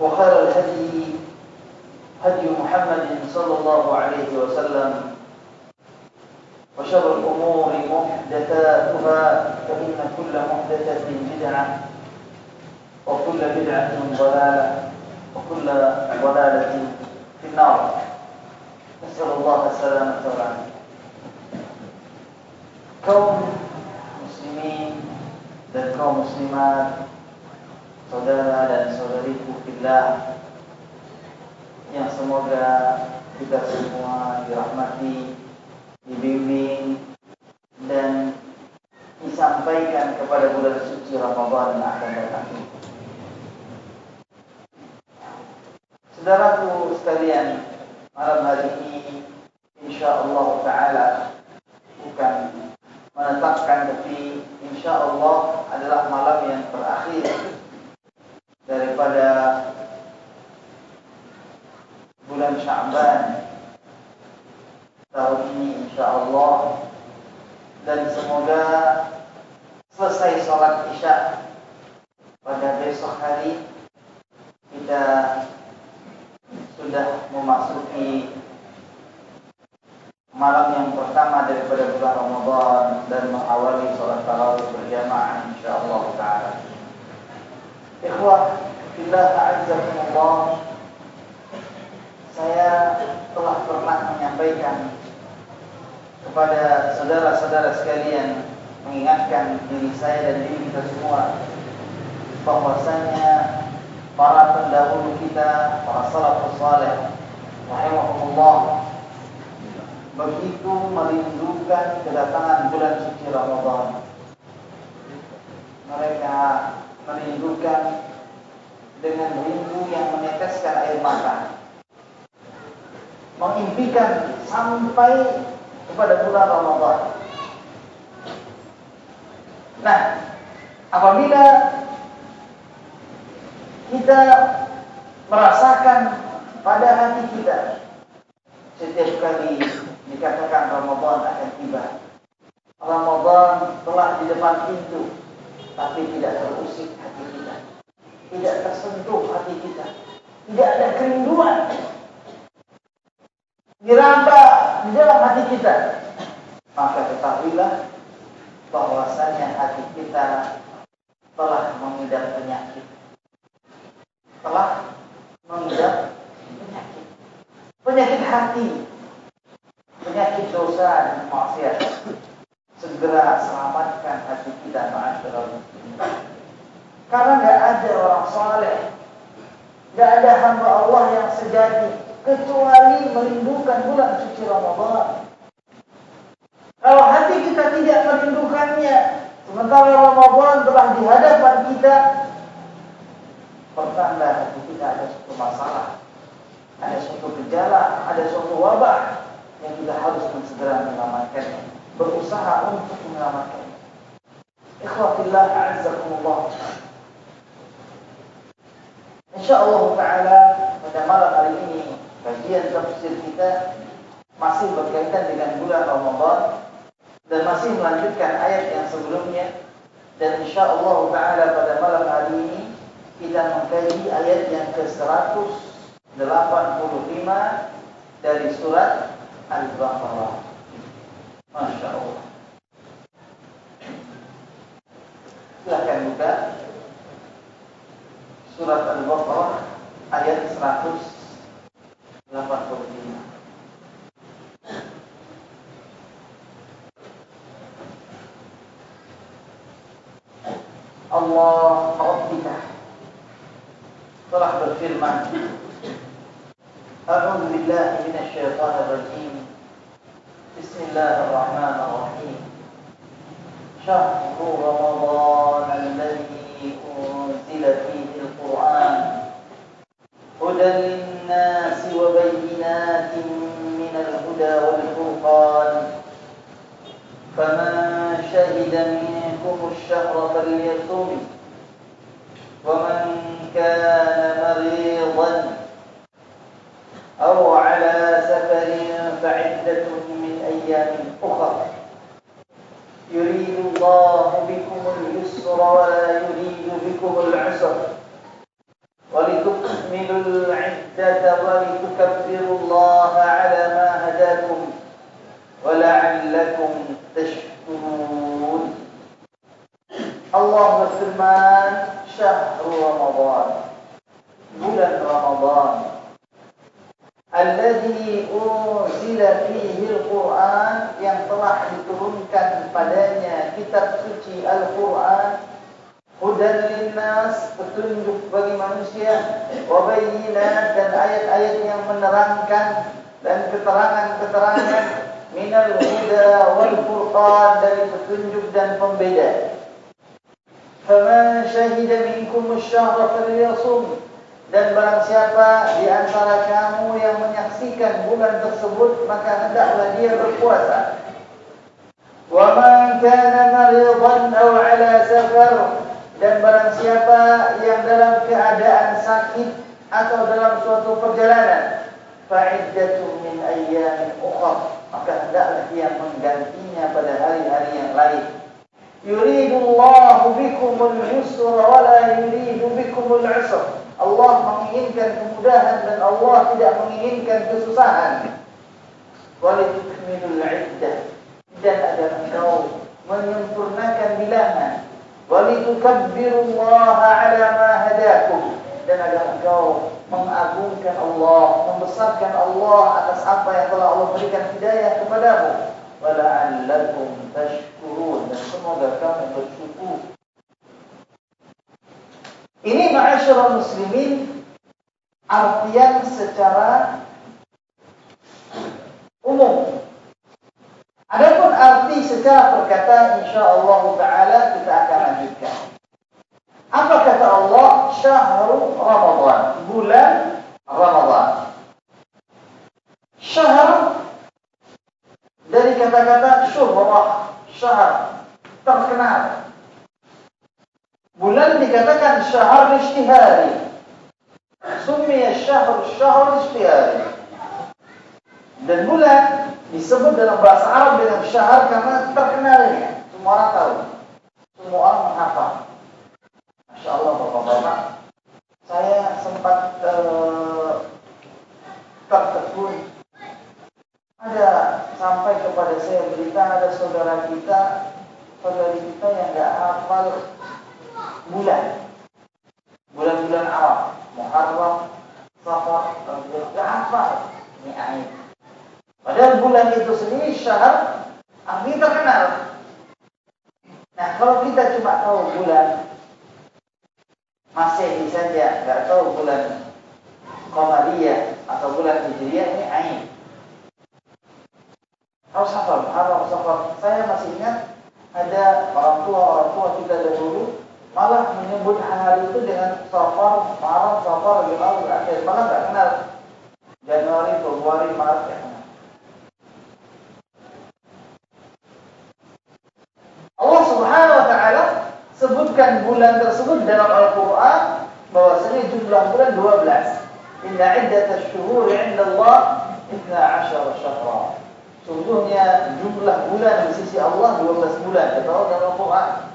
وخير الهدي هدي محمد صلى الله عليه وسلم وشر الأمور محدثاتها فإن كل محدثة بدعة وكل بدعة ضلالة وكل ضلالة في النار. نسأل الله السلامة والعافية. kaum muslimin dan kaum muslimat saudara dan saudariku fillah yang semoga kita semua dirahmati, dibimbing dan disampaikan kepada bulan suci Ramadan yang akan datang. Saudaraku sekalian, malam hari ini insyaallah taala bukan menetapkan tapi insya Allah adalah malam yang terakhir daripada bulan Syaban tahun ini insya Allah dan semoga selesai sholat isya pada besok hari kita sudah memasuki malam yang pertama daripada bulan Ramadan dan mengawali sholat tarawih berjamaah insyaallah taala. Ikhwah fillah a'azzakumullah. Saya telah pernah menyampaikan kepada saudara-saudara sekalian mengingatkan diri saya dan diri kita semua bahwasanya para pendahulu kita, para salafus saleh rahimahumullah begitu merindukan kedatangan bulan suci Ramadan. Mereka merindukan dengan rindu yang meneteskan air mata. Mengimpikan sampai kepada bulan Ramadan. Nah, apabila kita merasakan pada hati kita setiap kali dikatakan Ramadan akan tiba. Ramadan telah di depan pintu, tapi tidak terusik hati kita. Tidak tersentuh hati kita. Tidak ada kerinduan. Diraba di dalam hati kita. Maka ketahuilah bahwasanya hati kita telah mengidap penyakit. Telah mengidap penyakit. Penyakit hati penyakit dosa dan maksiat. Segera selamatkan hati kita ma'asyiral. Karena nggak ada orang saleh, nggak ada hamba Allah yang sejati kecuali merindukan bulan suci Ramadan. Kalau hati kita tidak merindukannya, sementara Ramadan telah di hadapan kita, pertanda hati kita ada suatu masalah, ada suatu gejala, ada suatu wabah yang kita harus segera menyelamatkannya, berusaha untuk menyelamatkannya. Ikhwatillah a'azzakumullah. Insyaallah taala pada malam hari ini kajian tafsir kita masih berkaitan dengan bulan Ramadan dan masih melanjutkan ayat yang sebelumnya dan insyaallah taala pada malam hari ini kita mengkaji ayat yang ke-185 dari surat Al-Baqarah. Masya Allah. Silahkan buka surat Al-Baqarah ayat 185. Allah Rabbika telah berfirman A'udzu billahi minasyaitonir rajim بسم الله الرحمن الرحيم. شهر رمضان الذي أنزل فيه القرآن. هدى للناس وبينات من الهدى والفرقان. فمن شهد منكم الشهر فليصم ومن كان مريضا أو على سفر فعدة من أيام أخر يريد الله بكم اليسر ولا يريد بكم العسر. ولتكملوا العدة ولتكبروا الله على ما هداكم ولعلكم تشكرون. Allah berfirman Syahrul Ramadan Bulan Ramadan Alladhi unzila fihi al-Qur'an yang telah diturunkan padanya kitab suci Al-Qur'an hudan linnas petunjuk bagi manusia wa bayyinat dan ayat-ayat yang menerangkan dan keterangan-keterangan minal huda wal furqan dari petunjuk dan pembeda. Faman syahida minkum asy-syahra falyasum dan barang siapa di antara kamu yang menyaksikan bulan tersebut maka hendaklah dia berpuasa. Wa man kana maridan aw ala safar dan barang siapa yang dalam keadaan sakit atau dalam suatu perjalanan fa'iddatun min ayyamin ukhra maka hendaklah dia menggantinya pada hari-hari yang lain. Yuridullahu bikumul yusra wa la yuridu bikumul usra. Allah menginginkan kemudahan dan Allah tidak menginginkan kesusahan. Walitukmilul iddah dan agar engkau menyempurnakan bilangan. Walitukabbirullaha ala ma hadakum dan agar engkau mengagungkan Allah, membesarkan Allah atas apa yang telah Allah berikan hidayah kepadamu. Wala'allakum tashkurun dan semoga kamu bersyukur. Ini ma'asyarul muslimin artian secara umum. Adapun arti secara perkataan insyaallah taala kita akan lanjutkan. Apa kata Allah? Syahrul Ramadan, bulan Ramadan. Syahr dari kata-kata syuhrah, syahr, terkenal. Bulan dikatakan syahr ishtihari. Summiya syahr syahr ishtihari. Dan bulan disebut dalam bahasa Arab dengan syahr karena terkenalnya. Semua orang tahu. Semua orang menghafal. Masya Allah Bapak-Bapak. Saya sempat uh, tertegun ada sampai kepada saya berita ada saudara kita, saudara kita yang nggak hafal bulan, bulan-bulan Arab, Muharram, Safar, nggak hafal. Ini aib. Padahal bulan itu sendiri syahr artinya terkenal. Nah kalau kita cuma tahu bulan Masehi saja, nggak tahu bulan Qamariyah atau bulan Hijriah ini ain. Harus hafal, harus hafal. Saya masih ingat ada orang tua orang tua kita dahulu malah menyebut hari itu dengan Safar, Maret, Safar, Rabiul Akhir. Malah nggak kenal Januari, Februari, Maret ya. Allah Subhanahu wa taala sebutkan bulan tersebut dalam Al-Qur'an bahwasanya jumlah bulan 12. Inna iddatasy syuhuri 'inda Allah 12 syahra. Sungguhnya jumlah bulan di sisi Allah 12 bulan kata Allah dalam Al-Quran.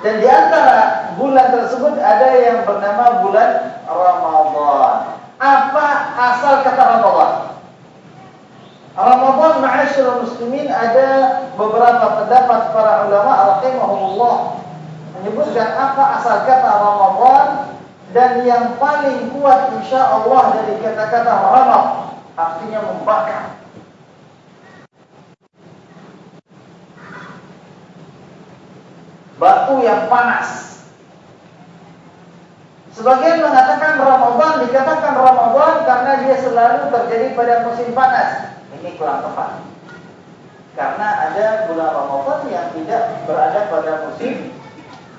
Dan di antara bulan tersebut ada yang bernama bulan Ramadhan. Apa asal kata Ramadhan? Ramadhan ma'asyurul muslimin ada beberapa pendapat para ulama rahimahumullah menyebutkan apa asal kata Ramadhan dan yang paling kuat insya Allah dari kata-kata Ramadhan artinya membakar batu yang panas. Sebagian mengatakan Ramadan dikatakan Ramadan karena dia selalu terjadi pada musim panas. Ini kurang tepat. Karena ada bulan Ramadan yang tidak berada pada musim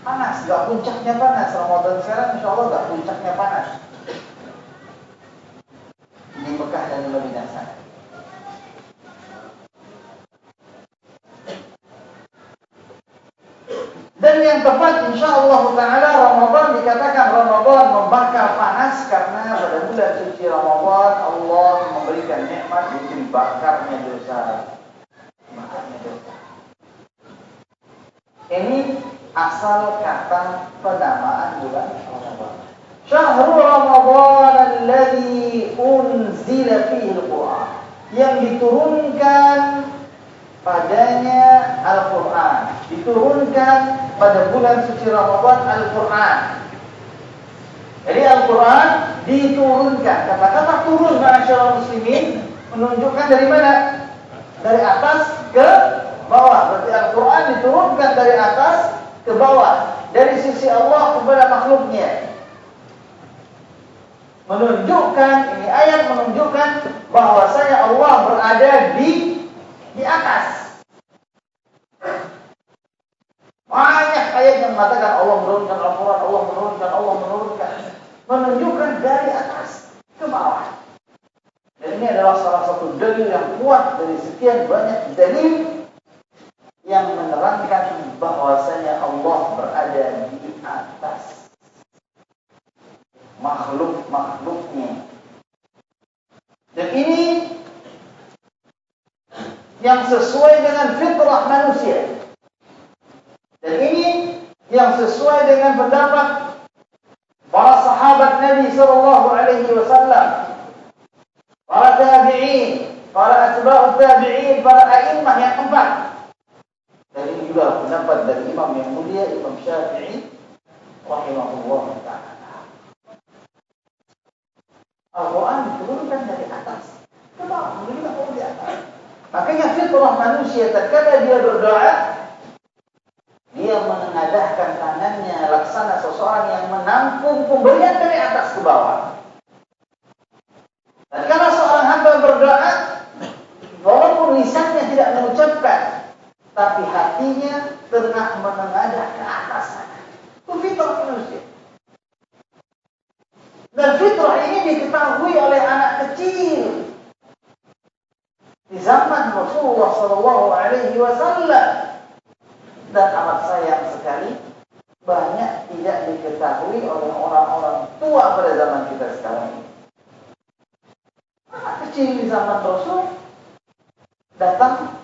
panas, gak puncaknya panas. Ramadan sekarang insya Allah gak puncaknya panas. Ini Mekah dan Madinah sana. Dan yang tepat insya Allah Ta'ala Ramadan dikatakan Ramadan membakar panas karena pada bulan suci Ramadan Allah memberikan nikmat diberi bakarnya dosa. Dosa. Ini asal kata penamaan bulan Ramadan. Syahrul Ramadan alladhi unzila fihi al-Quran. Yang diturunkan padanya Al-Quran diturunkan pada bulan suci Ramadan Al-Quran. Jadi Al-Quran diturunkan. Kata-kata turun masyarakat muslimin menunjukkan dari mana? Dari atas ke bawah. Berarti Al-Quran diturunkan dari atas ke bawah. Dari sisi Allah kepada makhluknya. Menunjukkan ini ayat menunjukkan bahwa saya Allah berada di di atas. Banyak ayat yang mengatakan Allah menurunkan Al-Quran, Allah menurunkan, Allah menurunkan. Menunjukkan dari atas ke bawah. Dan ini adalah salah satu dalil yang kuat dari sekian banyak dalil yang menerangkan bahwasanya Allah berada di atas makhluk-makhluknya. Dan ini yang sesuai dengan fitrah manusia. Dan ini yang sesuai dengan pendapat para sahabat Nabi sallallahu alaihi wasallam, para tabi'in, para atba'ut tabi'in, para a'immah yang empat. Dan ini juga pendapat dari imam yang mulia Imam Syafi'i rahimahullah taala. Al-Quran diturunkan dari atas ke bawah, begitu di atas. Makanya fitrah manusia tatkala dia berdoa dia menengadahkan tangannya laksana seseorang yang menampung pemberian dari atas ke bawah. Dan kalau seorang hamba berdoa, walaupun lisannya tidak mengucapkan, tapi hatinya tengah menengadah ke atas sana. Itu fitrah manusia. Dan fitrah ini diketahui oleh anak kecil di zaman Rasulullah Shallallahu Alaihi Wasallam dan amat sayang sekali banyak tidak diketahui oleh orang-orang tua pada zaman kita sekarang ini. Anak kecil di zaman Rasul datang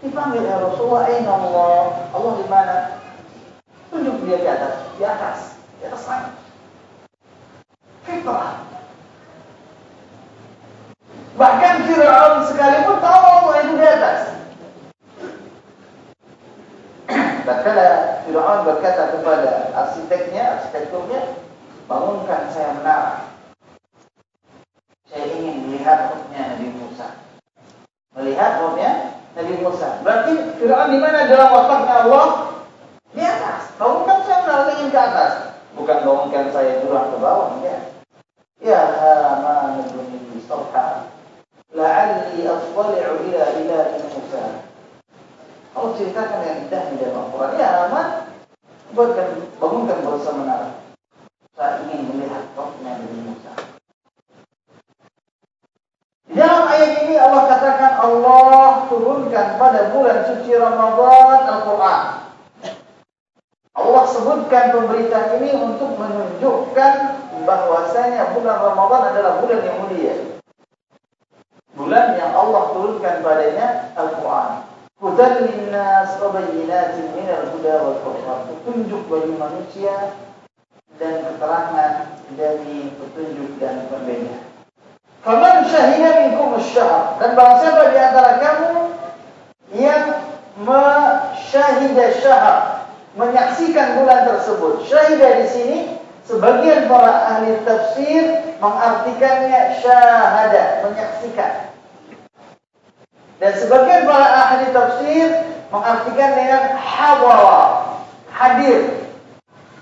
dipanggil ya Rasulullah, Allah, Allah di mana? Tunjuk dia di atas, di atas, di atas langit. Fitrah Bahkan Fir'aun sekalipun tahu Allah itu di atas. Tatkala Fir'aun berkata kepada arsiteknya, arsitekturnya, bangunkan saya menara. Saya ingin melihat rohnya Nabi Musa. Melihat rohnya Nabi Musa. Berarti Fir'aun di mana dalam otaknya Allah? Di atas. Bangunkan saya menara ingin ke atas. Bukan bangunkan saya turun ke bawah. Ya. Ya Haman ibn Sarha la'alli attali'u ila ilahi Musa. Allah ceritakan yang indah di dalam Al-Quran. Ya Haman, buatkan, bangunkan berusaha menara. Saya ingin melihat rohnya Nabi Musa. Di dalam ayat ini Allah katakan Allah turunkan pada bulan suci Ramadan Al-Quran. Allah sebutkan pemberitaan ini untuk menunjukkan bahwasanya bulan Ramadan adalah bulan yang mulia. Bulan yang Allah turunkan padanya Al-Quran. Hudan linnas wa bayyinatin minal huda wal furqan. Petunjuk bagi manusia dan keterangan dari petunjuk dan pembeda. Faman syahida minkum asy-syahr dan barang siapa antara kamu yang mensyahida syahr menyaksikan bulan tersebut. Syahidah di sini sebagian para ahli tafsir mengartikannya syahada, menyaksikan. Dan sebagian para ahli tafsir mengartikan dengan hawara, hadir,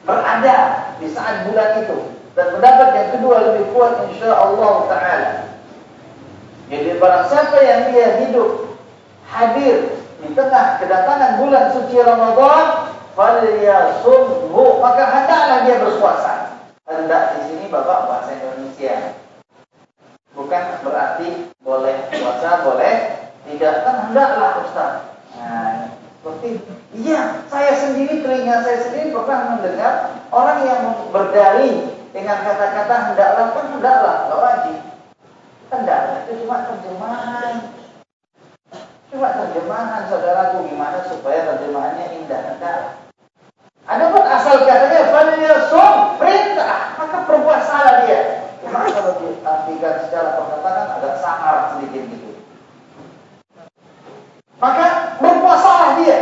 berada di saat bulan itu. Dan pendapat yang kedua lebih kuat insya Allah Taala. Jadi barang siapa yang dia hidup hadir di tengah kedatangan bulan suci Ramadan, falyasumhu maka hendaklah dia berpuasa. Hendak di sini Bapak bahasa Indonesia. Bukan berarti boleh puasa, boleh tidak kan hendaklah Ustaz. Nah, seperti iya, saya sendiri telinga saya sendiri pernah mendengar orang yang berdalih dengan kata-kata hendaklah kan hendaklah, enggak wajib. Hendaklah itu cuma terjemahan. Cuma terjemahan saudaraku gimana supaya terjemahannya indah hendak. Ada pun asal katanya falyasum perintah, maka berpuasalah dia. Cuma kalau diartikan secara perkataan agak sangar sedikit gitu. Maka berpuasalah dia.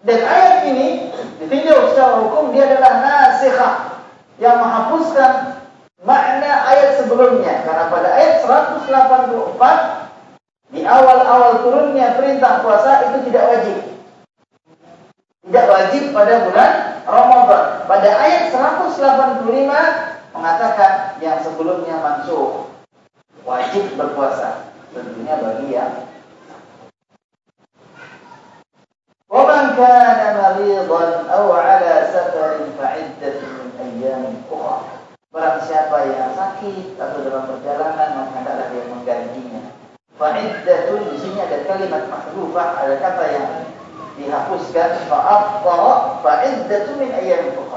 Dan ayat ini ditinjau secara hukum dia adalah nasikhah yang menghapuskan makna ayat sebelumnya. Karena pada ayat 184 di awal-awal turunnya perintah puasa itu tidak wajib. Tidak wajib pada bulan Ramadan. Pada ayat 185 mengatakan yang sebelumnya mansuh wajib berpuasa tentunya bagi yang ومن كان مريضا أو على سفر فعدة من أيام أخرى Barang siapa yang sakit atau dalam perjalanan maka hendaklah dia menggantinya. Fa'iddatun di sini ada kalimat mahdhufah, ada kata yang dihapuskan fa'aftara fa'iddatun min ayyam ukhra.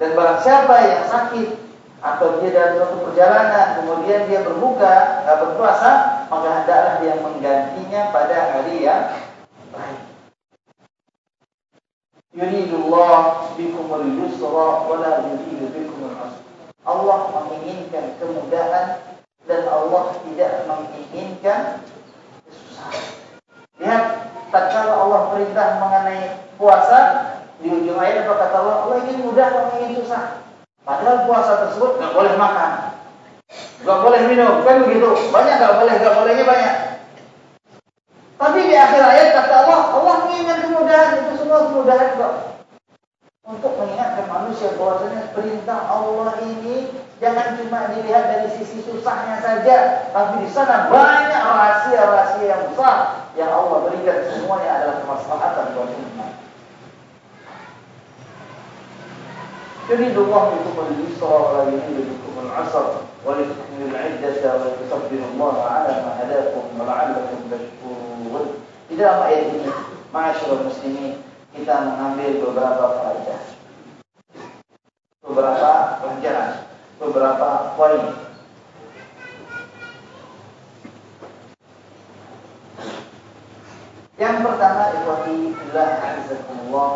Dan barang siapa yang sakit atau dia dalam suatu perjalanan kemudian dia berbuka, berpuasa, maka hendaklah dia menggantinya pada hari yang lain. Yuridullah bikumul yusra wa la yuridu bikumul. Allah menginginkan kemudahan dan Allah tidak menginginkan kesusahan. Lihat, tatkala Allah perintah mengenai puasa, di ujung ayat apa kata Allah? Allah ingin mudah, Allah ingin susah. Padahal puasa tersebut nggak boleh makan, nggak boleh minum, kan begitu. Banyak nggak boleh, nggak bolehnya banyak. Tapi di akhir ayat kata Allah, Allah menginginkan kemudahan itu semua kemudahan kok. Untuk mengingatkan manusia bahwasanya perintah Allah ini jangan cuma dilihat dari sisi susahnya saja, tapi di sana banyak rahasia-rahasia yang besar yang Allah berikan semuanya adalah kemaslahatan buat umat. يريد الله بكم اليسر ولا يريد بكم العسر ولتكملوا العدة ولتكبروا الله على ما هداكم ولعلكم تشكرون. Di dalam ayat ini, masyarakat muslimin, kita mengambil beberapa faedah. Beberapa pelajaran, beberapa poin. Yang pertama, ikhwati billah azakumullah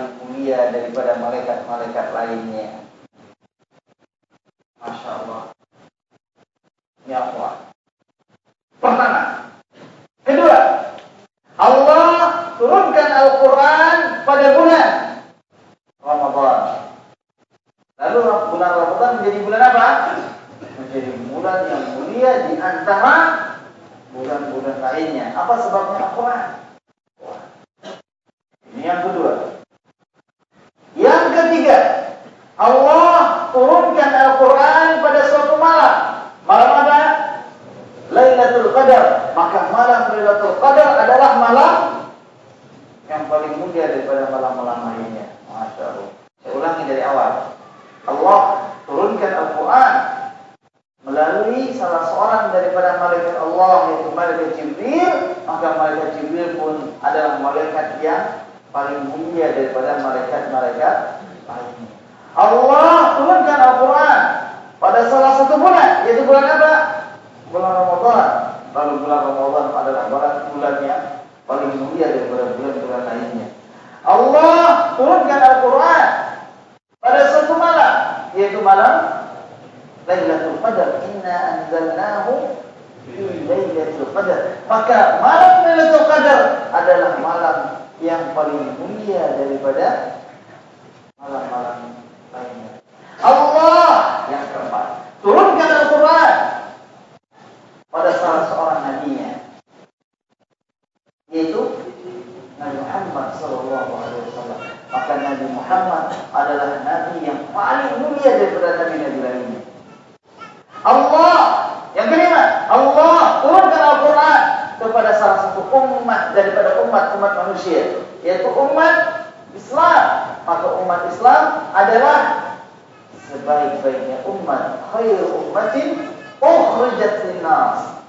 paling mulia daripada malaikat-malaikat lainnya. Masya Allah. Ya Allah. Pertama. Kedua. Allah turunkan Al-Quran pada bulan Ramadan. Lalu bulan Ramadan menjadi bulan apa? Menjadi bulan yang mulia di antara bulan-bulan lainnya. Apa sebabnya Al-Quran? Ini yang kedua. Ketiga, Allah turunkan Al-Quran pada suatu malam. Malam apa? Lailatul Qadar. Maka malam Lailatul Qadar adalah malam yang paling mulia daripada malam-malam lainnya. Masya Allah. Saya ulangi dari awal. Allah turunkan Al-Quran melalui salah seorang daripada malaikat Allah yaitu malaikat Jibril maka malaikat Jibril pun adalah malaikat yang paling mulia daripada malaikat-malaikat. Allah turunkan Al-Quran pada salah satu bulan, yaitu bulan apa? Bulan Ramadan. Lalu bulan Ramadan adalah bulan bulan yang paling mulia daripada bulan-bulan lainnya. Allah turunkan Al-Quran pada satu malam, yaitu malam Lailatul Qadar. Inna anzalnahu Lailatul Qadar. Maka malam Lailatul Qadar adalah malam yang paling mulia daripada malam-malam lainnya. Allah yang keempat turunkan Al-Quran pada salah seorang nabinya yaitu Nabi Muhammad Sallallahu Alaihi Wasallam. Maka Nabi Muhammad adalah nabi yang paling mulia daripada nabi-nabi lainnya. Allah yang kelima, Allah turunkan Al-Quran kepada salah satu umat daripada umat-umat manusia, yaitu umat Islam. Maka umat Islam adalah sebaik-baiknya umat, khair ummatin ukhrijat linnas.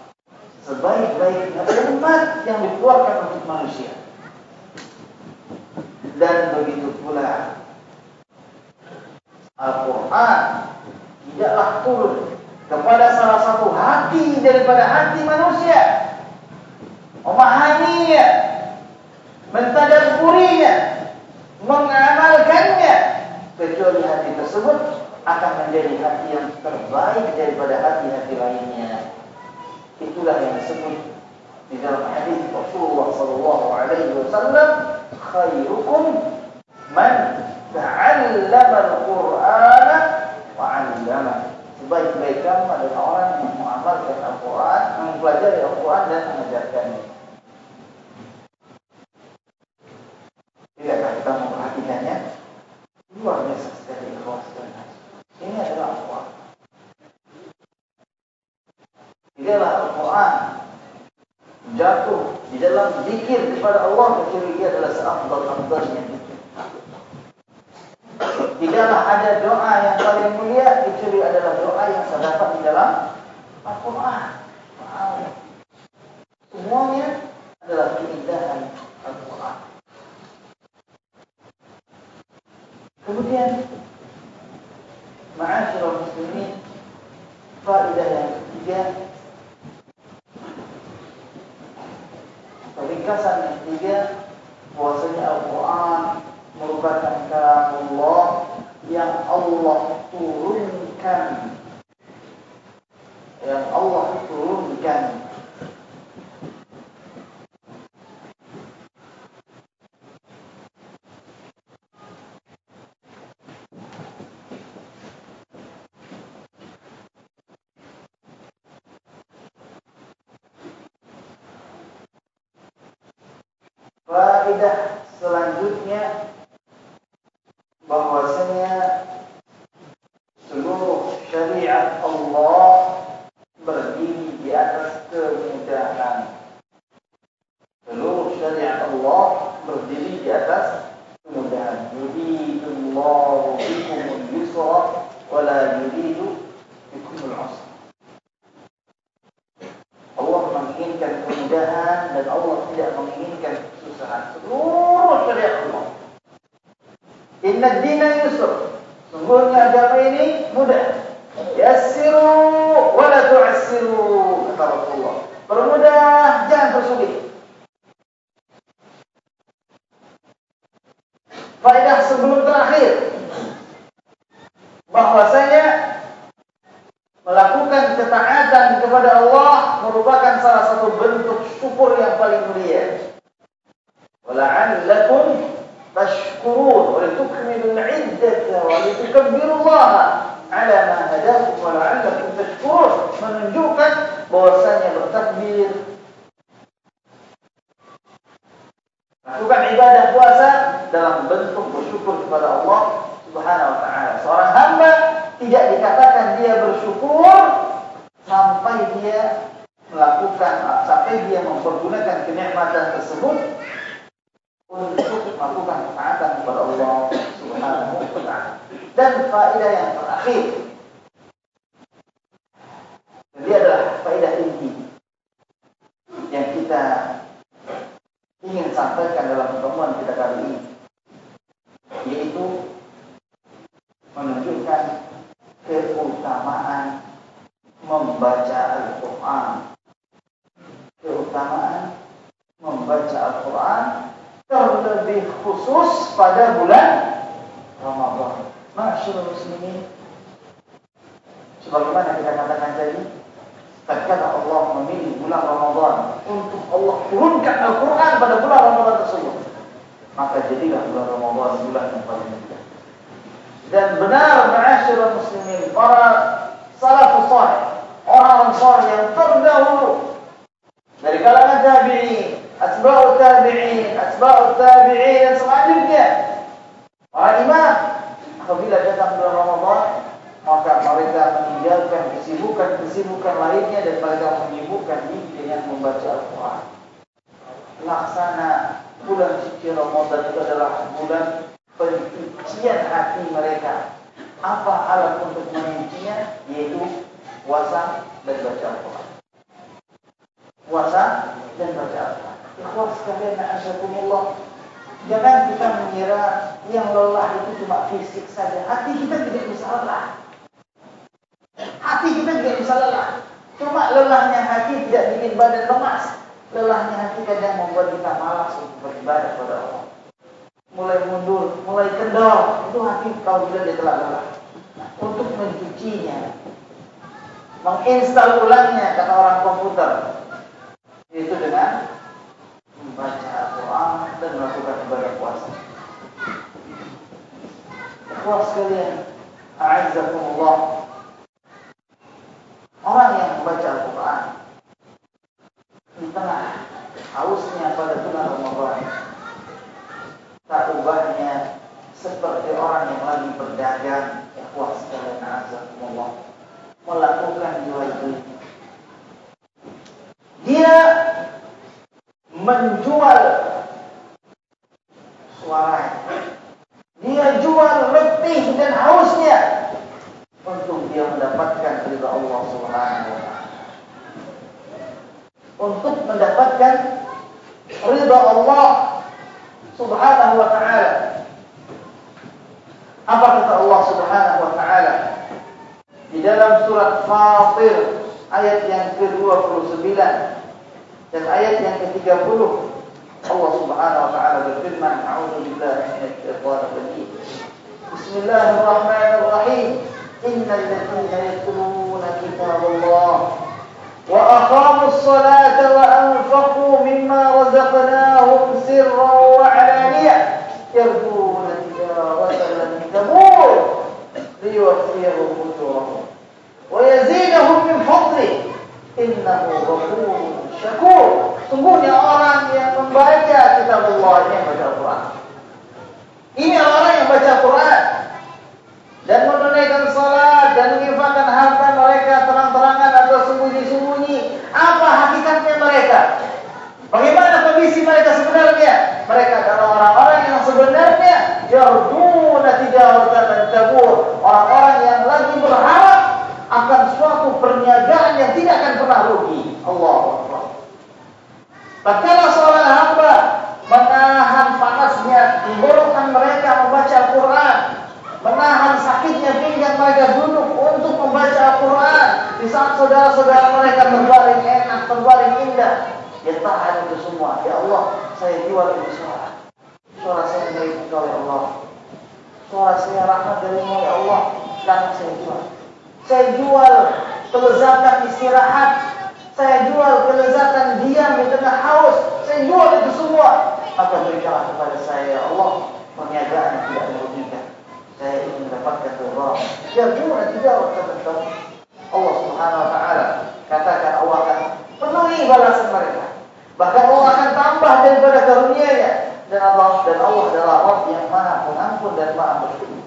Sebaik-baiknya umat yang dikeluarkan untuk manusia. Dan begitu pula Al-Quran tidaklah turun kepada salah satu hati daripada hati manusia. Memahaminya, mentadaburinya, mengamalkannya kecuali hati tersebut akan menjadi hati yang terbaik daripada hati-hati lainnya. Itulah yang disebut di dalam hadis Rasulullah sallallahu alaihi wasallam khairukum man ta'allama al-Qur'ana wa 'allama. Sebaik-baik kamu adalah orang yang mengamalkan Al-Quran, mempelajari Al-Quran dan mengajarkannya. Tidakkah kita memperhatikannya? Luar biasa sekali ikhlas dan Ini adalah Al-Quran. Tidaklah Al-Quran jatuh di dalam zikir kepada Allah kecuali dia adalah seafdal-afdalnya zikir. Tidaklah ada doa yang paling mulia kecuali adalah doa yang terdapat di dalam Al-Quran. Semuanya adalah keindahan Al-Quran. Kemudian Ma'asyiral muslimin Faedah yang ketiga Ringkasan yang ketiga Bahwasanya Al-Quran Merupakan kalam Allah Yang Allah turunkan. Yang Allah turunkan Faedah selanjutnya bahwasanya seluruh syariat Allah berdiri Allah berdiri di atas kemudahan. Yuridullahu bikumul yusra wa la yuridu bikumul usra. Allah menginginkan kemudahan dan Allah tidak menginginkan kesusahan. Seluruh syariat Allah. Inna dina yusr. Sungguhnya agama ini mudah. Yassiru wa la tu'assiru kata Rasulullah. Permudah, jangan persulit. Faedah sebelum terakhir bahwasanya melakukan ketaatan kepada Allah merupakan salah satu bentuk syukur yang paling mulia. Tashkurun wa litukmilul 'iddata wa litukabbirullaha ala ma hadakum la'allakum tashkurun menunjukkan bahwasanya bertakbir lakukan ibadah puasa dalam bentuk bersyukur kepada Allah Subhanahu wa taala. Seorang hamba tidak dikatakan dia bersyukur sampai dia melakukan sampai dia mempergunakan kenikmatan tersebut untuk melakukan ketaatan kepada Allah Subhanahu wa taala. Dan faedah yang terakhir Jadi adalah faedah inti Yang kita ingin sampaikan dalam pertemuan kita kali ini Yaitu Menunjukkan keutamaan membaca Al-Quran Keutamaan membaca Al-Quran Terlebih khusus pada bulan Ramadan. Masyurul muslimin Sebagaimana kita katakan tadi Tatkala Allah memilih bulan Ramadan Untuk Allah turunkan Al-Quran pada bulan Ramadan tersebut Maka jadilah bulan Ramadan bulan yang paling mulia. Dan benar Masyurul muslimin Para salafus salih Orang-orang yang terdahulu Dari kalangan tabi'in Asba'ut tabi'in Asba'ut tabi'in Dan selanjutnya Para imam apabila datang bulan Ramadan maka mereka meninggalkan kesibukan-kesibukan lainnya dan mereka menyibukkan diri dengan membaca Al-Quran. Laksana bulan suci Ramadan itu adalah bulan pencucian hati mereka. Apa alat untuk menyucinya? Yaitu puasa dan baca Al-Quran. Puasa dan baca Al-Quran. Ikhwas sekalian, Allah. Jangan kita mengira yang lelah itu cuma fisik saja. Hati kita tidak bisa lelah. Hati kita tidak bisa lelah. Cuma lelahnya hati tidak bikin badan lemas. Lelahnya hati kadang membuat kita malas untuk beribadah kepada Allah. Mulai mundur, mulai kendor. Itu hati kalau sudah dia telah lelah. Nah, untuk mencucinya, menginstal ulangnya kata orang komputer. Itu dengan membaca Al-Quran dan melakukan ibadah puasa. Puas sekalian, A'azzakumullah. Orang yang membaca Al-Quran di tengah hausnya pada bulan Ramadan, tak ubahnya seperti orang yang lagi berdagang, puas sekalian, A'azzakumullah. Melakukan jual beli. Dia menjual suara. Dia jual letih dan hausnya untuk dia mendapatkan ridha Allah Subhanahu wa. Untuk mendapatkan ridha Allah Subhanahu wa taala. Apa kata Allah Subhanahu wa taala? Di dalam surat Fatir ayat yang ke-29 dan ayat yang ke-30 Allah Subhanahu wa taala berfirman, "A'udzu billahi minasy syaithanir rajim." Bismillahirrahmanirrahim. Innal ladzina yatluna kitaballah wa aqamus salata wa anfaqu mimma razaqnahum sirran wa 'alaniyah yarjuna tijaratan lan tabur liyuwaffiyahum ujurahum wa yazidahum min fadlihi innahu ghafurun syakur. Sungguhnya orang yang membaca kitab Allah ini yang baca Al-Quran. Ini orang yang baca Al-Quran dan menunaikan salat dan menginfakkan harta mereka terang-terangan atau sembunyi-sembunyi. Apa hakikatnya mereka? Bagaimana kondisi mereka sebenarnya? Mereka adalah orang-orang yang sebenarnya yarduna tijaratan dan tabur. Orang-orang yang lagi berharap akan suatu perniagaan yang tidak akan pernah rugi. Allah Akbar. Tatkala seorang hamba menahan panasnya tenggorokan mereka membaca Al-Quran, menahan sakitnya pinggang mereka duduk untuk membaca Al-Quran, di saat saudara-saudara mereka terbaring enak, terbaring indah, dia tahan itu semua. Ya Allah, saya jual ini suara. Suara saya dari Engkau ya Allah. Suara saya rahmat darimu ya Allah. Dan saya jual. Saya jual kelezatan istirahat. Saya jual kelezatan diam di tengah haus. Saya jual itu semua. Maka berikanlah kepada saya ya Allah perniagaan tidak merugikan. Saya ingin mendapatkan Allah. Ya jual tidak kata Allah Subhanahu wa taala katakan Allah akan penuhi balasan mereka. Bahkan Allah akan tambah daripada karunia-Nya dan Allah dan Allah adalah Rabb yang Maha Pengampun dan Maha Penyayang.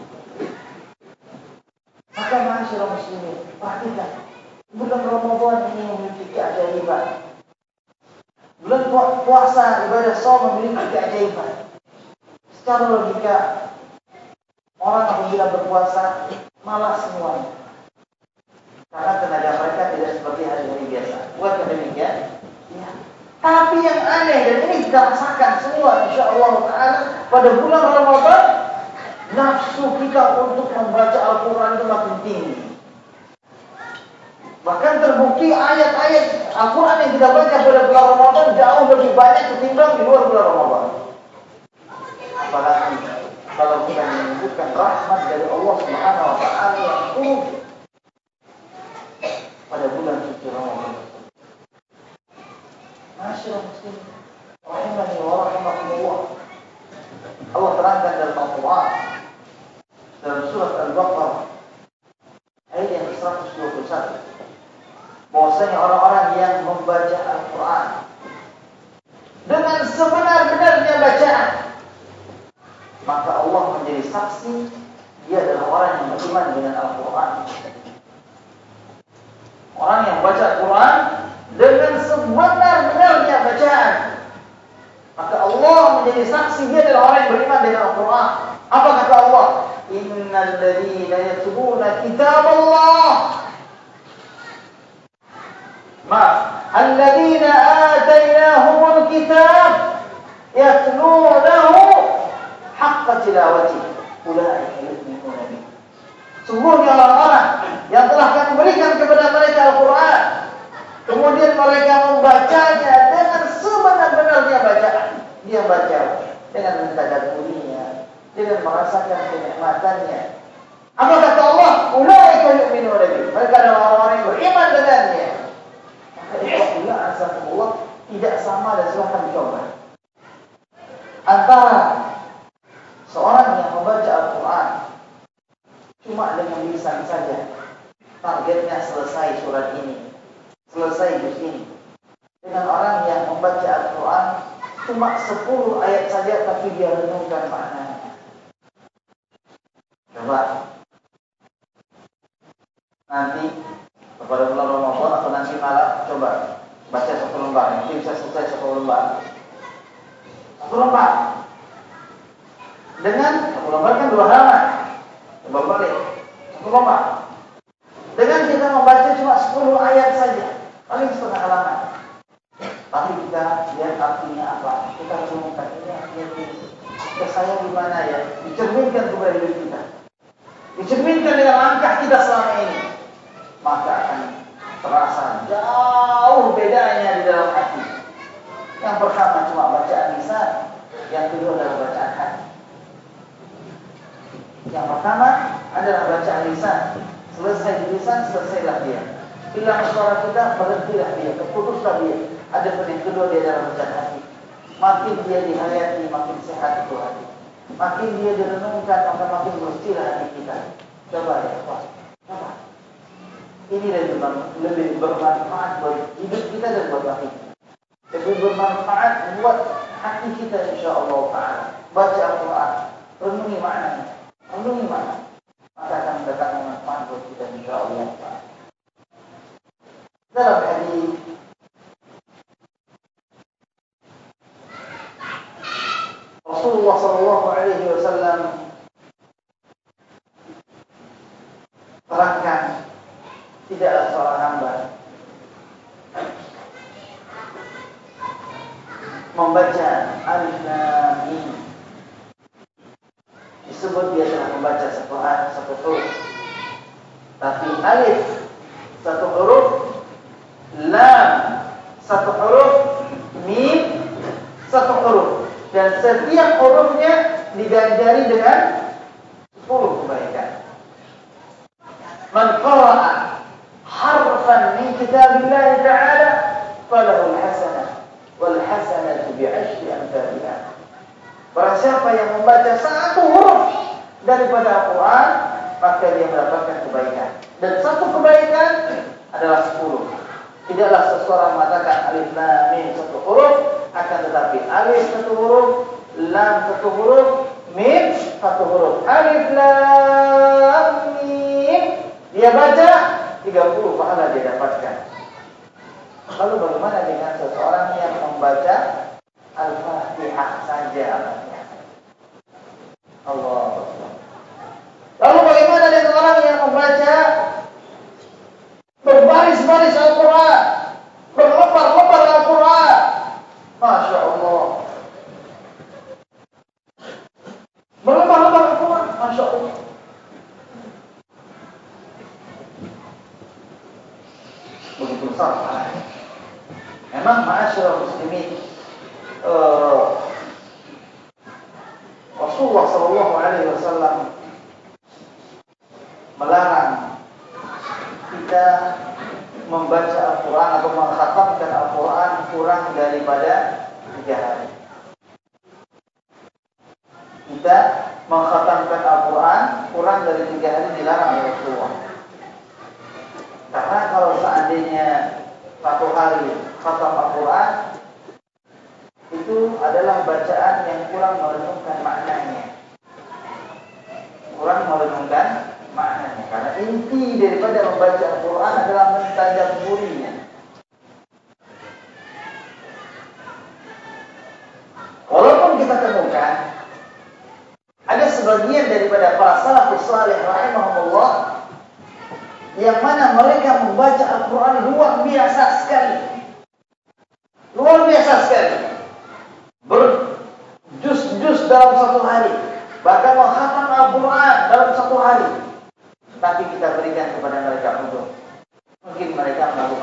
Maka masyarakat muslimin, perhatikan bulan Ramadan ini memiliki keajaiban. Bulan puasa ibadah saum memiliki keajaiban. Secara logika orang apabila berpuasa malas semuanya. Karena tenaga mereka tidak seperti hari-hari biasa. Buat demikian, ya, tapi yang aneh dan ini kita rasakan semua insya Allah pada bulan Ramadan nafsu kita untuk membaca Al-Quran itu makin tinggi. Bahkan terbukti ayat-ayat Al-Quran yang kita baca pada bulan Ramadan jauh lebih banyak ketimbang di luar bulan Ramadan. Apalagi kalau kita menyebutkan rahmat dari Allah Subhanahu Wa Taala yang turun pada bulan suci Ramadan. Masyarakat muslim rahimani wa rahimakumullah. Allah terangkan dalam Al-Quran dalam surat Al-Baqarah ayat yang 121 bahwasanya orang-orang yang membaca Al-Quran dengan sebenar-benarnya bacaan maka Allah menjadi saksi dia adalah orang yang beriman dengan Al-Quran orang yang baca Al-Quran dengan sebenar-benarnya bacaan. Maka Allah menjadi saksi dia adalah orang yang beriman dengan Al-Quran. Apa kata Allah? Innal ladzina yatluna kitab Allah. Ma, alladzina atainahumul kitab yatlunahu haqqa tilawati. Ulaika yu'minuna bih. Sungguhnya orang-orang yang telah kami berikan kepada mereka Al-Quran Kemudian mereka membacanya dengan sebenar-benarnya bacaan. Dia baca dengan mentadaburinya, dengan merasakan kenikmatannya. Apa kata Allah? Ulaika yu'minuna bih. Mereka adalah orang-orang yang beriman dengannya. Maka ikhwatullah azakumullah tidak sama dan silahkan coba. Antara seorang yang membaca Al-Quran cuma dengan lisan saja. Targetnya selesai surat ini selesai di sini. Dengan orang yang membaca Al-Quran cuma 10 ayat saja tapi dia renungkan maknanya. Coba. Nanti kepada bulan Ramadan atau nanti malam coba. Baca satu lembar nanti bisa selesai satu lembar satu lembar dengan satu lembar kan dua halaman. Coba balik. Satu lembar dengan kita membaca cuma 10 ayat saja. Paling setengah halaman. Tapi kita lihat artinya apa, kita renungkan ini artinya saya di mana ya? Dicerminkan kepada diri kita. Dicerminkan dengan langkah kita selama ini. Maka akan terasa jauh bedanya di dalam hati. Yang pertama cuma bacaan lisan, yang kedua adalah bacaan hati. Yang pertama adalah bacaan lisan. Selesai di lisan, selesailah dia hilang suara kita, berhentilah dia, keputuslah dia. Ada yang kedua dia dalam bacaan hati. Makin dia dihayati, makin sehat itu hati. Makin dia direnungkan, maka makin bersihlah hati kita. Coba ya, Pak. Coba. Ini lebih, lebih bermanfaat buat hidup kita dan buat hati kita. Lebih bermanfaat buat hati kita insya Allah. Baca Al-Quran, renungi maknanya. Renungi makna. Maka akan mendatangkan manfaat buat kita insya Allah. Dalam hadis Rasulullah Shallallahu Alaihi Wasallam terangkan tidaklah seorang hamba membaca alif lam mim. Disebut dia telah membaca satu huruf. Tapi alif satu huruf lam. Satu huruf mim. Satu huruf. Dan setiap hurufnya diganjari dengan 10 kebaikan. Man qara'a harfan min kitabillah ta'ala falahu al-hasanah wal hasanatu bi'ashri amsalha. Barang siapa yang membaca satu huruf daripada Al-Quran, maka dia mendapatkan kebaikan. Dan satu kebaikan adalah sepuluh. Tidaklah seseorang mengatakan alif lam mim satu huruf, akan tetapi alif satu huruf, lam satu huruf, mim satu huruf. Alif lam mim dia baca 30 pahala dia dapatkan. Lalu bagaimana dengan seseorang yang membaca Al-Fatihah saja Allah Lalu bagaimana dengan orang yang membaca Parece parecido com a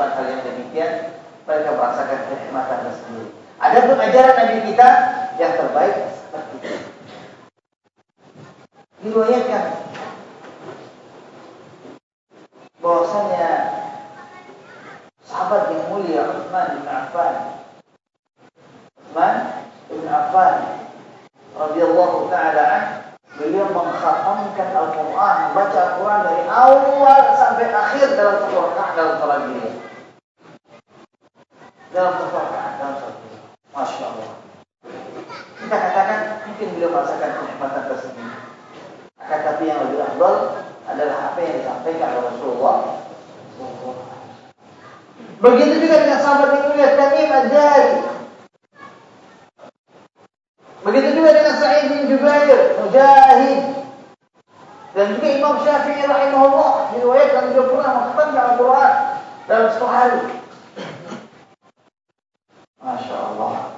melakukan hal yang demikian, mereka merasakan kenikmatan tersendiri. Ada pun ajaran Nabi kita yang terbaik seperti itu. Diriwayatkan bahwasanya sahabat yang mulia Utsman bin Affan Utsman Ibn Affan radhiyallahu taala beliau mengkhatamkan Al-Qur'an, membaca Al-Qur'an dari awal sampai akhir dalam satu rakaat dalam salat beliau. Dalam satu rakaat dalam salat Masya Allah. Kita katakan mungkin beliau merasakan kenikmatan tersendiri. Akan tapi yang lebih afdal adalah apa yang disampaikan oleh Rasulullah. Begitu juga dengan sahabat yang mulia Tamim Ad-Dari Begitu juga dengan Sa'id bin Jubair, Mujahid. Dan juga Imam Syafi'i rahimahullah diriwayatkan beliau pernah mengkhatamkan Al-Quran dalam satu hari. Masya Allah.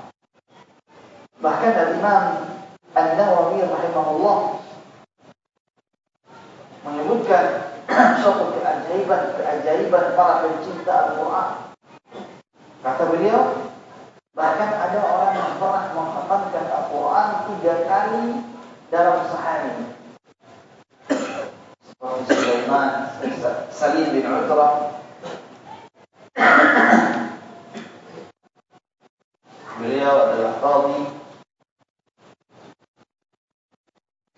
Bahkan Al-Imam An-Nawawi rahimahullah menyebutkan suatu keajaiban keajaiban para pencinta Al-Quran. Kata beliau, Bahkan ada orang yang pernah menghatamkan Al-Quran tiga kali dalam sehari. Seperti Sulaiman, Salim bin Utrah. Beliau adalah Qadhi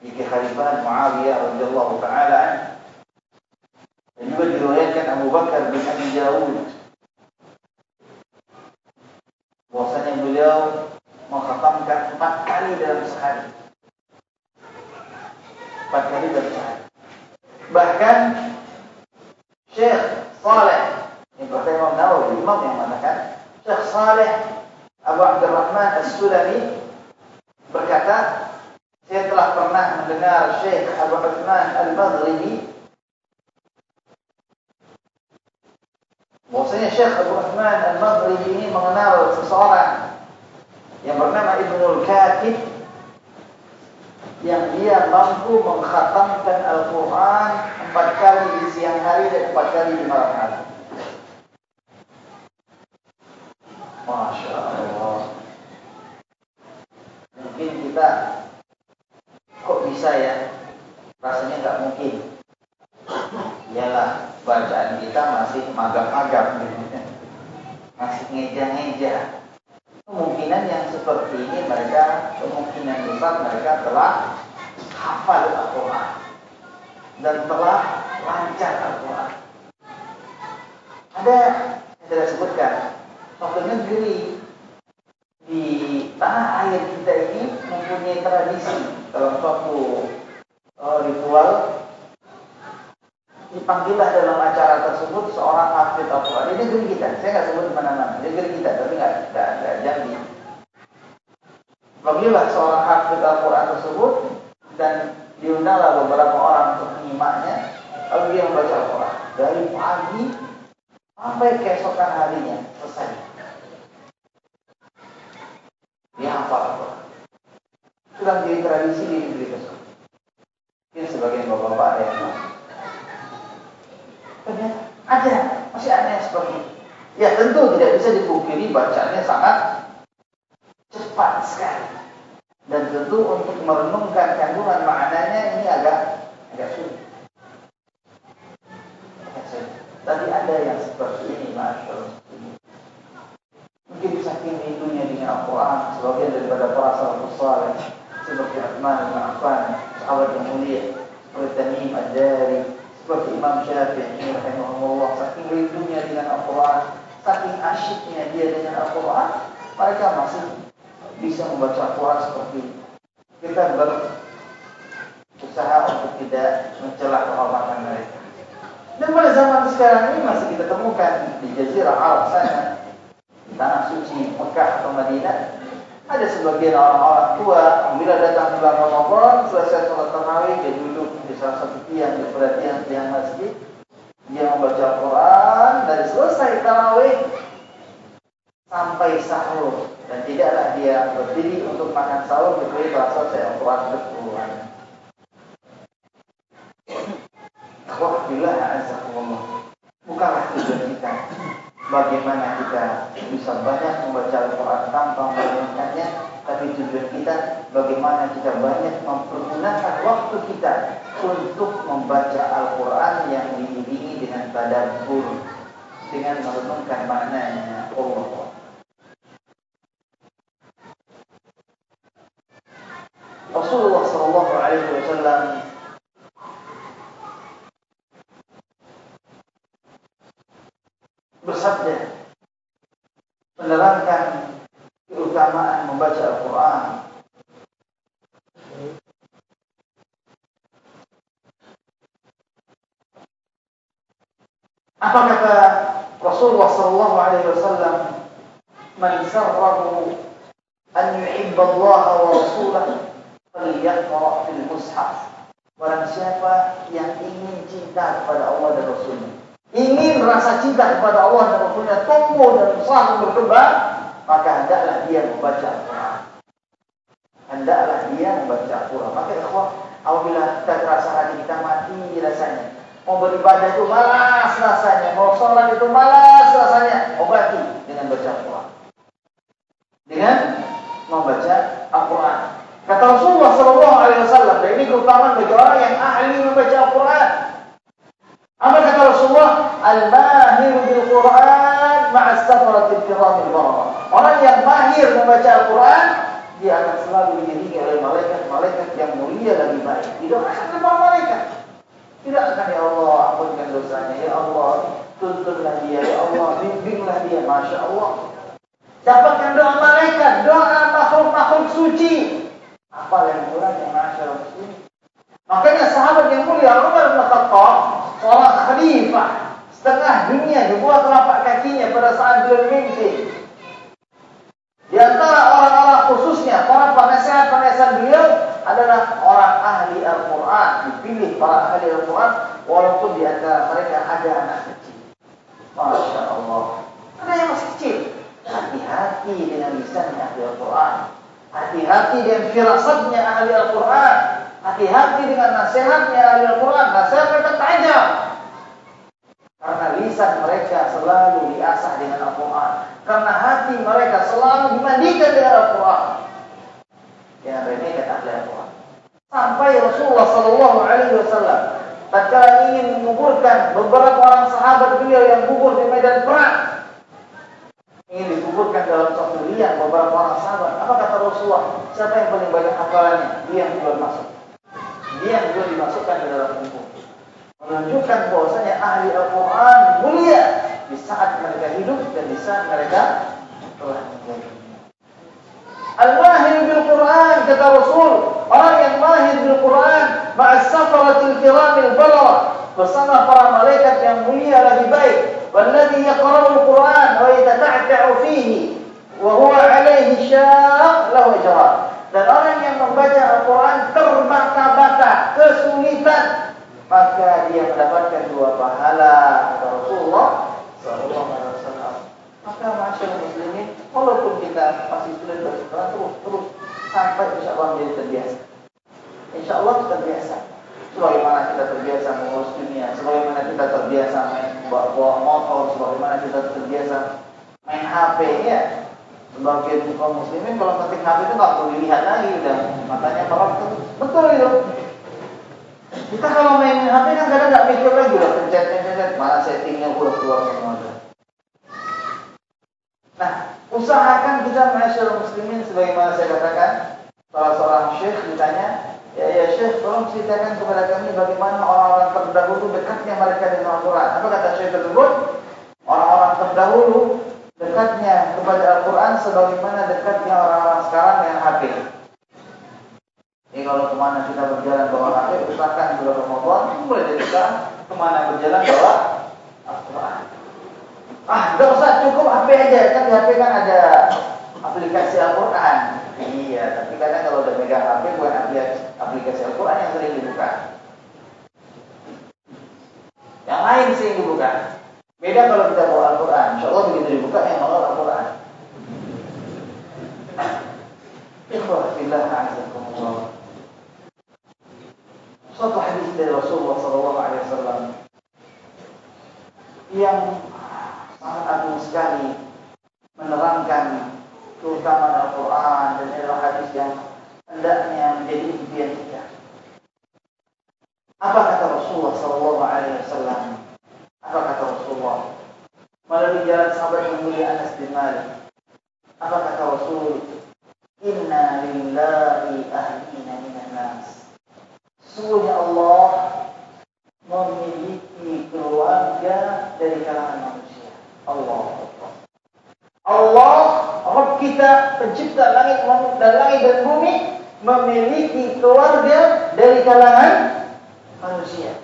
di kekhalifahan Muawiyah radhiyallahu taala dan juga diriwayatkan Abu Dawud bahwasanya beliau menghatamkan empat kali dalam sehari. Empat kali dalam sehari. Bahkan Syekh Saleh yang berkata Imam Nawawi, Imam yang mengatakan Syekh Saleh Abu Abdurrahman As-Sulami berkata, saya telah pernah mendengar Syekh Abu Uthman Al-Maghribi Bahwasanya Syekh Abu Uthman Al-Maghribi ini mengenal seseorang yang bernama Ibnul Katib yang dia mampu mengkhatamkan Al-Quran empat kali di siang hari dan empat kali di malam hari. Masya Allah. Mungkin kita kok bisa ya? Rasanya nggak mungkin. Iyalah bacaan kita masih magap-magap, masih ngeja-ngeja. Kemungkinan yang seperti ini mereka kemungkinan besar mereka telah hafal Al-Quran. Dan telah lancar Al-Quran. Ada yang saya sebutkan suatu negeri di tanah air kita ini mempunyai tradisi dalam suatu uh, ritual dipanggillah dalam acara tersebut seorang hafid Al-Quran. Ini negeri kita, saya nggak sebut mana-mana, negeri kita, tapi nggak nggak jadi. Panggillah seorang hafid Al-Quran tersebut dan diundanglah beberapa orang untuk menyimaknya. Lalu dia membaca Al-Quran dari pagi sampai keesokan harinya selesai. Dia hafal Al-Quran. Sudah menjadi tradisi di negeri tersebut. Ini sebagian bapak-bapak yang Ada, masih ada yang seperti itu. Ya tentu tidak bisa dipungkiri bacanya sangat cepat sekali. Dan tentu untuk merenungkan kandungan maknanya ini agak agak sulit. Tapi ada yang seperti ini, Masya. Mungkin saking rindunya dengan Al-Quran, sebagian daripada para salafus saleh seperti Utsman bin Affan, sahabat yang mulia, seperti Tamim Ad-Dari, seperti Imam Syafi'i rahimahullah saking rindunya dengan Al-Quran saking asyiknya dia dengan Al-Quran mereka masih bisa membaca Al-Quran seperti kita berusaha untuk tidak mencela kehormatan mereka. Dan pada zaman sekarang ini masih kita temukan di Jazirah Arab sana di tanah suci Mekah atau Madinah ada sebagian orang-orang tua bila datang bulan Ramadan selesai sholat tarawih dia duduk di salah satu tiang di tiang tiang masjid dia membaca Quran dari selesai tarawih sampai sahur dan tidaklah dia berdiri untuk makan sahur kecuali setelah selesai Al-Quran berkeluar. Alhamdulillah azakumullah. Bukanlah tujuan kita bagaimana kita bisa banyak membaca Al-Quran tanpa merenungkannya tapi tujuan kita bagaimana kita banyak mempergunakan waktu kita untuk membaca Al-Quran yang diiringi dengan tadabbur dengan merenungkan maknanya Allah. Rasulullah Shallallahu Alaihi Wasallam bersabda menerangkan keutamaan membaca Al-Quran. Apa kata Rasulullah sallallahu alaihi wasallam? Man sarrahu an yuhibba Allah wa rasulahu falyaqra fil mushaf. Barang siapa yang ingin cinta kepada Allah dan Rasulnya ingin rasa cinta kepada Allah dan Rasulnya tumbuh dan selalu berkembang maka hendaklah dia membaca Al-Quran. Hendaklah dia membaca Al-Quran. Maka ikhwah, apabila kita terasa hati kita mati rasanya. Mau beribadah itu malas rasanya. Mau sholat itu malas rasanya. Obati dengan baca Al-Quran. Dengan membaca Al-Quran. Kata Rasulullah Sallallahu Alaihi Wasallam, dan ini keutamaan bagi orang yang ahli membaca Al-Quran. Apa kata Rasulullah? Al-mahir bil Quran ma'as safaratil kiramil barara. Orang yang mahir membaca Al-Quran, dia akan selalu diiringi oleh malaikat-malaikat yang mulia lagi baik. Tidak akan kepada malaikat. Tidak akan ya Allah ampunkan dosanya, ya Allah tuntunlah dia, ya Allah bimbinglah dia, masya Allah. Dapatkan doa malaikat, doa makhluk-makhluk suci. Apa yang kurang yang masya Allah Makanya sahabat yang mulia Umar bin Khattab, seorang khalifah setengah dunia dibuat telapak kakinya pada saat dia mimpi. Di antara orang-orang khususnya para penasehat-penasehat ahli Al-Quran, dipilih para ahli Al-Quran, walaupun di antara mereka ada anak kecil. Masya Allah. Ada yang masih kecil. Hati-hati dengan lisannya ahli Al-Quran. Hati-hati dengan firasatnya ahli Al-Quran. Hati-hati dengan nasihatnya ahli Al-Quran. Nasihat mereka tajam. Lisan mereka selalu diasah dengan Al-Quran. Karena hati mereka selalu dimandikan dengan Al-Quran. Yang remehkan ahli Al-Quran. Sampai Rasulullah Sallallahu Alaihi Wasallam tatkala ingin menguburkan beberapa orang sahabat beliau yang gugur di medan perang ingin dikuburkan dalam satu liang beberapa orang sahabat. Apa kata Rasulullah? Siapa yang paling banyak hafalannya? Dia yang belum masuk. Dia yang belum dimasukkan ke dalam kubur Menunjukkan bahwasanya ahli Al-Quran mulia di saat mereka hidup dan di saat mereka telah meninggal. Al-mahir bil Quran kata Rasul, orang yang mahir bil Quran ma'as safaratil kiramil balara bersama para malaikat yang mulia lebih baik والذي يقرأ القرآن ويتتعتع فيه وهو عليه شاق له أجران dan orang yang membaca Al-Quran terbata-bata kesulitan maka dia mendapatkan dua pahala kata Rasulullah Sallallahu Alaihi Wasallam maka masyarakat muslimin walaupun kita masih sulit bersekolah terus terus sampai insya Allah menjadi terbiasa insya Allah terbiasa sebagaimana kita terbiasa mengurus dunia, sebagaimana kita terbiasa main bawa motor, sebagaimana kita terbiasa main HP ya. Sebagian kaum muslimin kalau ketik HP itu nggak perlu dilihat lagi, udah matanya merah betul itu. Kita kalau main HP kan kadang nggak mikir lagi udah pencet pencet mana settingnya udah keluar semua. Nah, usahakan kita masyarakat muslimin sebagaimana saya katakan, salah seorang syekh ditanya, Ya, ya Syekh, tolong ceritakan kepada kami bagaimana orang-orang terdahulu dekatnya mereka dengan Al-Quran. Apa kata Syekh tersebut? Orang-orang terdahulu dekatnya kepada Al-Quran sebagaimana dekatnya orang-orang sekarang yang hati. Ini kalau ke mana kita berjalan bawa HP, usahakan bulan Ramadan, mulai dari sekarang ke mana berjalan bawa Al-Quran. Ah, tidak usah cukup HP aja, kan di HP kan ada aplikasi Al-Quran. Iya, tapi kadang kalau udah megang HP bukan aplikasi, Al-Quran yang sering dibuka. Yang lain sering dibuka. Beda kalau kita bawa Al-Quran. Insya Allah begitu dibuka yang nongol Al-Quran. Ikhwafillah azakumullah. Suatu hadis dari Rasulullah SAW yang sangat agung sekali menerangkan keutamaan Al-Quran dan adalah hadis yang hendaknya menjadi impian kita. Apa kata Rasulullah Sallallahu Alaihi Wasallam? Apa kata Rasulullah? Melalui jalan sahabat yang mulia Anas bin Malik. Apa kata Rasul? Inna lillahi ahlina minan nas. Sungguhnya Allah memiliki keluarga dari kalangan manusia. Allah. Allah, Rabb kita, pencipta langit dan langit dan bumi, memiliki keluarga dari kalangan manusia.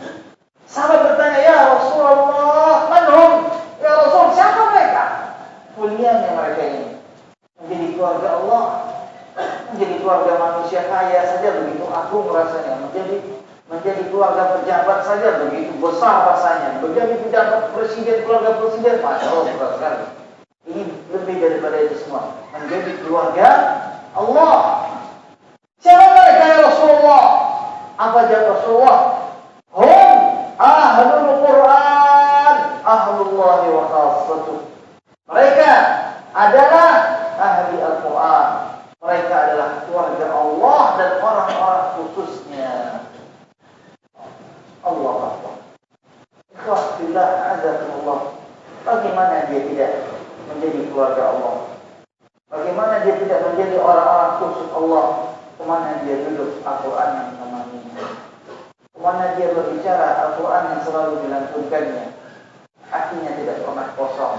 Sahabat bertanya, ya Rasulullah, manhum? Ya Rasul, siapa mereka? Mulianya mereka ini. Menjadi keluarga Allah, menjadi keluarga manusia kaya saja begitu agung rasanya. Menjadi menjadi keluarga pejabat saja begitu besar rasanya. Menjadi pejabat presiden, keluarga presiden, masya Allah besar sekali. Ini lebih daripada itu semua. Menjadi keluarga Allah. Siapa mereka ya Rasulullah? Apa jawab Rasulullah? Hum ahlul Quran, ahlullahi wa khassatuh. Mereka adalah ahli Al-Quran. Mereka adalah keluarga Allah dan orang-orang khususnya. Allah Akbar. Ikhwah azakumullah. Bagaimana dia tidak menjadi keluarga Allah. Bagaimana dia tidak menjadi orang-orang khusus Allah? Ke mana dia duduk Al-Quran yang menemaninya? Ke mana dia berbicara Al-Quran yang selalu dilantunkannya? Hatinya tidak pernah kosong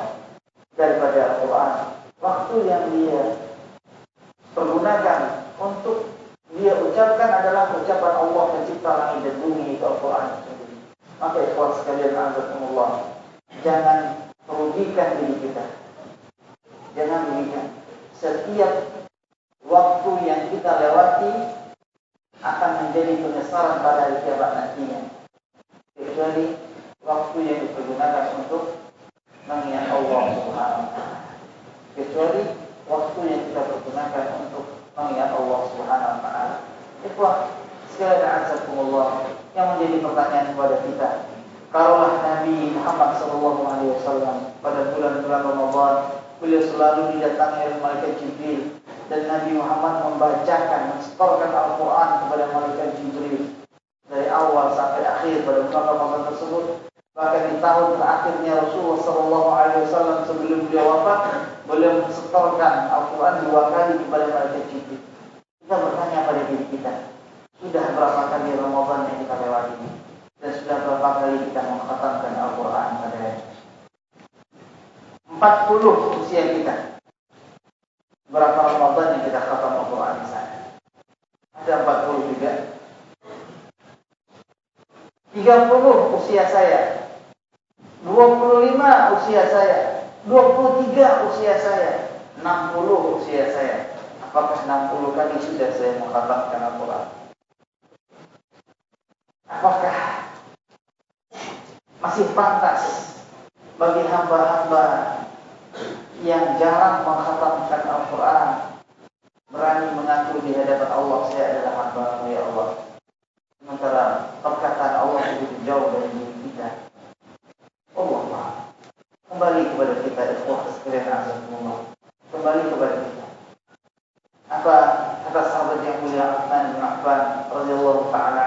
daripada Al-Quran. Waktu yang dia pergunakan untuk dia ucapkan adalah ucapan Allah pencipta langit dan bumi itu Al-Quran. Maka ikhwan sekalian azakumullah. Jangan merugikan diri kita Jangan demikian. Setiap waktu yang kita lewati akan menjadi penyesalan pada hari kiamat nantinya. Kecuali waktu yang dipergunakan untuk mengingat Allah Subhanahu. Kecuali waktu yang kita pergunakan untuk mengingat Allah Subhanahu wa taala. Ikhwah, sekali lagi Allah yang menjadi pertanyaan kepada kita. Kalaulah Nabi Muhammad SAW pada bulan-bulan Ramadan beliau selalu didatangi oleh malaikat Jibril dan Nabi Muhammad membacakan, mensetorkan Al-Quran kepada malaikat Jibril dari awal sampai akhir pada bulan Ramadan tersebut. Bahkan di tahun terakhirnya Rasulullah SAW sebelum beliau wafat, beliau mensetorkan Al-Quran dua kali kepada malaikat Jibril. Kita bertanya pada diri kita, sudah berapa kali Ramadan yang kita lewati? dan sudah berapa kali kita mengkhatamkan Al-Quran pada hari? 40 usia kita. Berapa Ramadan yang kita khatam Al-Quran di sana? Ada 40 juga. 30 usia saya 25 usia saya 23 usia saya 60 usia saya. Apakah 60 kali sudah saya mengkhatamkan Al-Quran? Apakah masih pantas bagi hamba-hamba yang jarang menghatamkan Al-Quran berani mengaku di hadapan Allah? Saya adalah hamba ya Allah. Sementara perkataan Allah begitu jauh dari kita Allah Allah kembali kepada kita ikhwah sekalian azakumullah kembali kepada kita apa kata sahabat yang mulia Utsman bin Affan radhiyallahu taala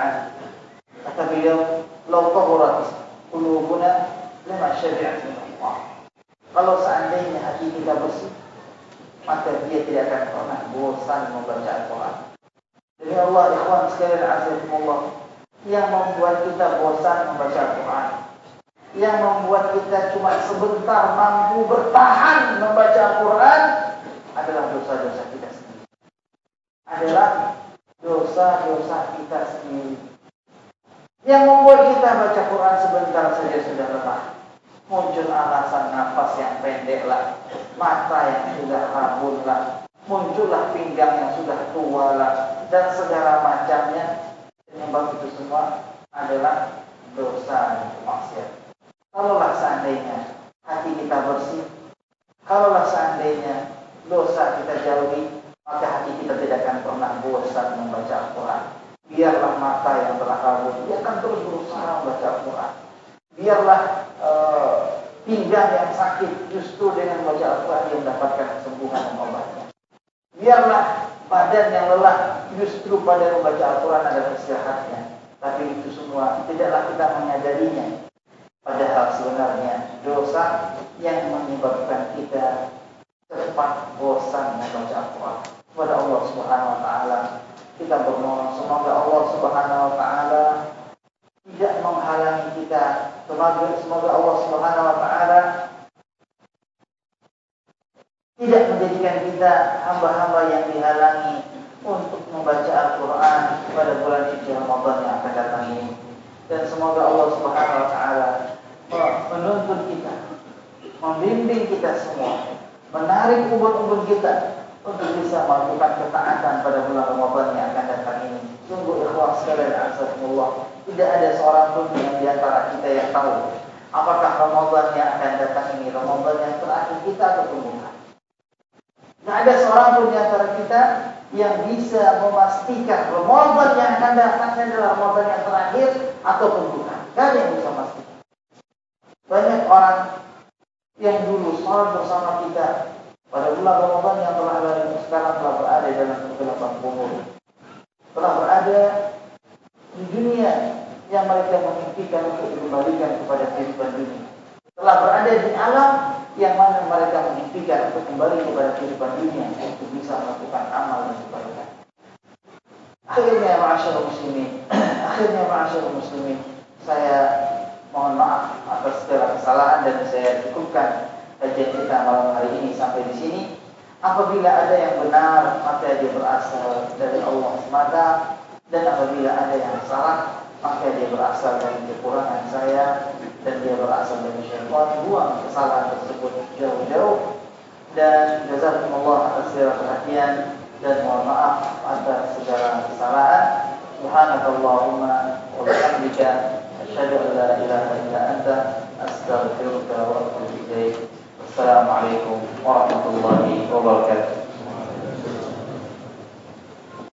kata beliau lau tahurat qulubuna lima syabi'at min Allah. Kalau seandainya hati kita bersih, maka dia tidak akan pernah bosan membaca Al-Quran. Jadi Allah ikhwan sekalian azakumullah yang membuat kita bosan membaca Al-Quran. Yang membuat kita cuma sebentar mampu bertahan membaca Al-Quran adalah dosa-dosa kita sendiri. Adalah dosa-dosa kita sendiri. Yang membuat kita baca Quran sebentar saja sudah lemah. Muncul alasan nafas yang pendek lah, mata yang sudah rabun lah, muncullah pinggang yang sudah tua lah, dan segala macamnya. Penyebab itu semua adalah dosa maksiat. Kalaulah seandainya hati kita bersih, kalaulah seandainya dosa kita jauhi, maka hati kita tidak akan pernah bosan membaca Al-Quran. Biarlah mata yang telah kabur, dia akan terus berusaha membaca Al-Quran. Biarlah uh, pinggang yang sakit, justru dengan membaca Al-Quran dia mendapatkan kesembuhan dan obatnya. Biarlah badan yang lelah, justru pada membaca Al-Quran adalah istirahatnya. Tapi itu semua tidaklah kita menyadarinya. Padahal sebenarnya dosa yang menyebabkan kita cepat bosan membaca Al-Quran. Kepada Allah Subhanahu Wa Taala kita bermohon semoga Allah Subhanahu wa taala tidak menghalangi kita. Semoga semoga Allah Subhanahu wa taala tidak menjadikan kita hamba-hamba yang dihalangi untuk membaca Al-Quran pada bulan Ramadan yang akan datang ini. Dan semoga Allah Subhanahu wa taala menuntun kita, membimbing kita semua, menarik ubun-ubun kita untuk bisa melakukan ketaatan pada bulan Ramadan yang akan datang ini. Sungguh ikhlas sekalian azakumullah. Tidak ada seorang pun yang di antara kita yang tahu apakah Ramadan yang akan datang ini Ramadan yang terakhir kita atau bukan. Tidak ada seorang pun di antara kita yang bisa memastikan Ramadan yang akan datang adalah Ramadan yang terakhir ataupun bukan. Tidak ada yang bisa memastikan. Banyak orang yang dulu sholat bersama kita pada bulan Ramadan yang telah lalu sekarang telah berada dalam kegelapan kubur. Telah berada di dunia yang mereka memimpikan untuk dikembalikan kepada kehidupan dunia. Telah berada di alam yang mana mereka memimpikan untuk kembali kepada kehidupan dunia untuk bisa melakukan amal dan kebaikan. Akhirnya masyarakat muslimin, akhirnya masyarakat muslimin, saya mohon maaf atas segala kesalahan dan saya cukupkan kajian kita malam hari ini sampai di sini. Apabila ada yang benar, maka dia berasal dari Allah semata. Dan apabila ada yang salah, maka dia berasal dari kekurangan saya dan dia berasal dari syaitan. Buang kesalahan tersebut jauh-jauh. Dan jazakumullah atas segala perhatian dan mohon maaf atas segala kesalahan. subhanakallahumma wa bihamdika asyhadu an la ilaha illa anta astaghfiruka wa atubu ilaik. Wassalamualaikum warahmatullahi wabarakatuh.